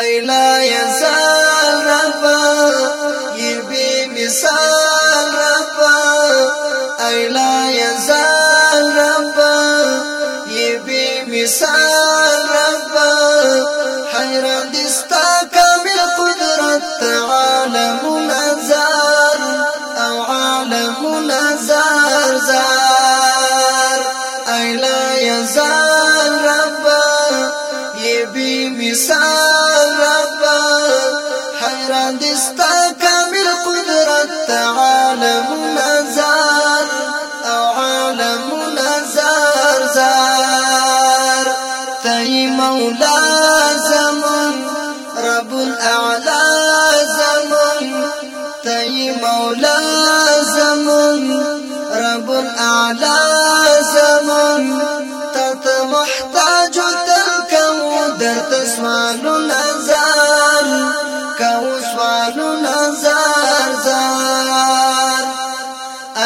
ای لا یزال ربا ی بی مثال ربا ای لا یزال ربا ی بی مثال ربا حیران دستا کامل قدرت عالم نظر او عالم نظر زار ای لا یزال ربا ی بی مثال مولا زمون رب الاعلى زمون تت محتاج تلکو در تسوالو نظر کو سوالو نظر زار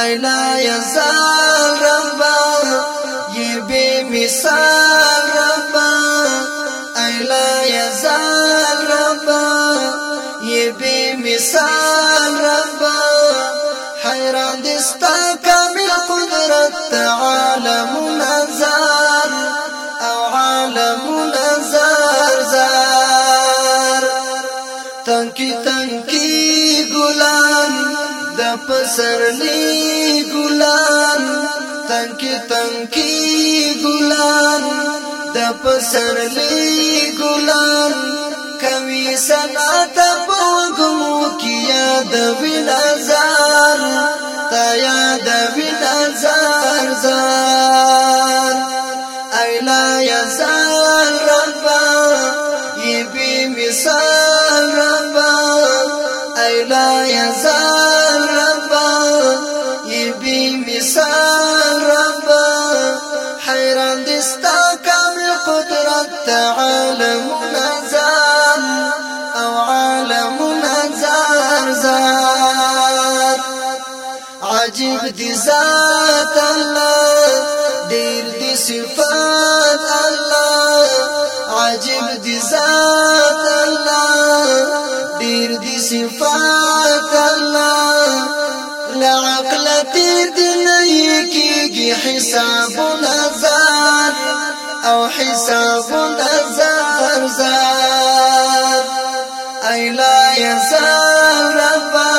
ایلا یزار رب یہ بے مثال پسرلی ګلان تنکی تنکی ګلان د پسرلی ګلان کوي سنا ته پوګو کیا د وینازار تا یاد وینازار زار ایلا یزال ربا یبی مثال ربا ایلا یزال عزت الله ډیر دي صفات الله عجیب دي ذات الله ډیر دي صفات الله لعقل تیر دي نه کیږي حساب نظر او حساب نظر زار ای لا یزار ربا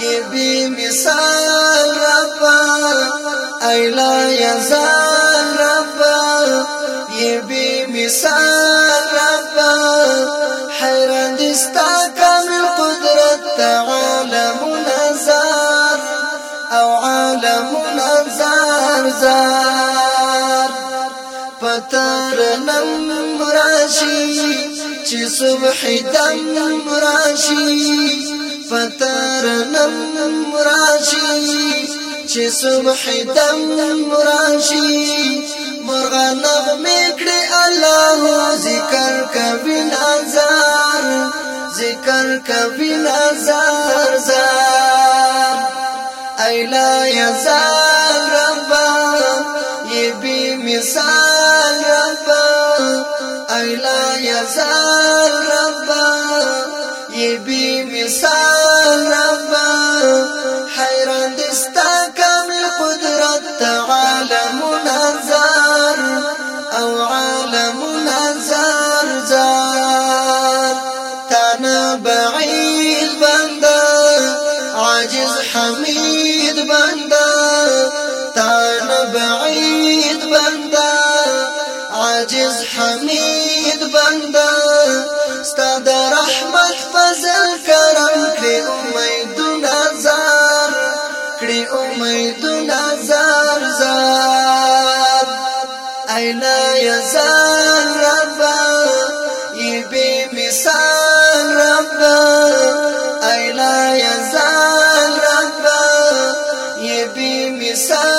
یہ بے مثال ایلا یزان ربا یہ بی مثال ربا حیران دستا کامل قدرت عالم نظر او عالم نظر زار پتر نم راشی چی صبح دم راشی پتر نم راشی چې صبح دم راشي مرغ نغمه کړي الله ذکر کوي نظر ذکر کوي نظر زار ایلا یزار یزال ربا ای بی مثال ربا ای لا یزال ربا ای بی مثال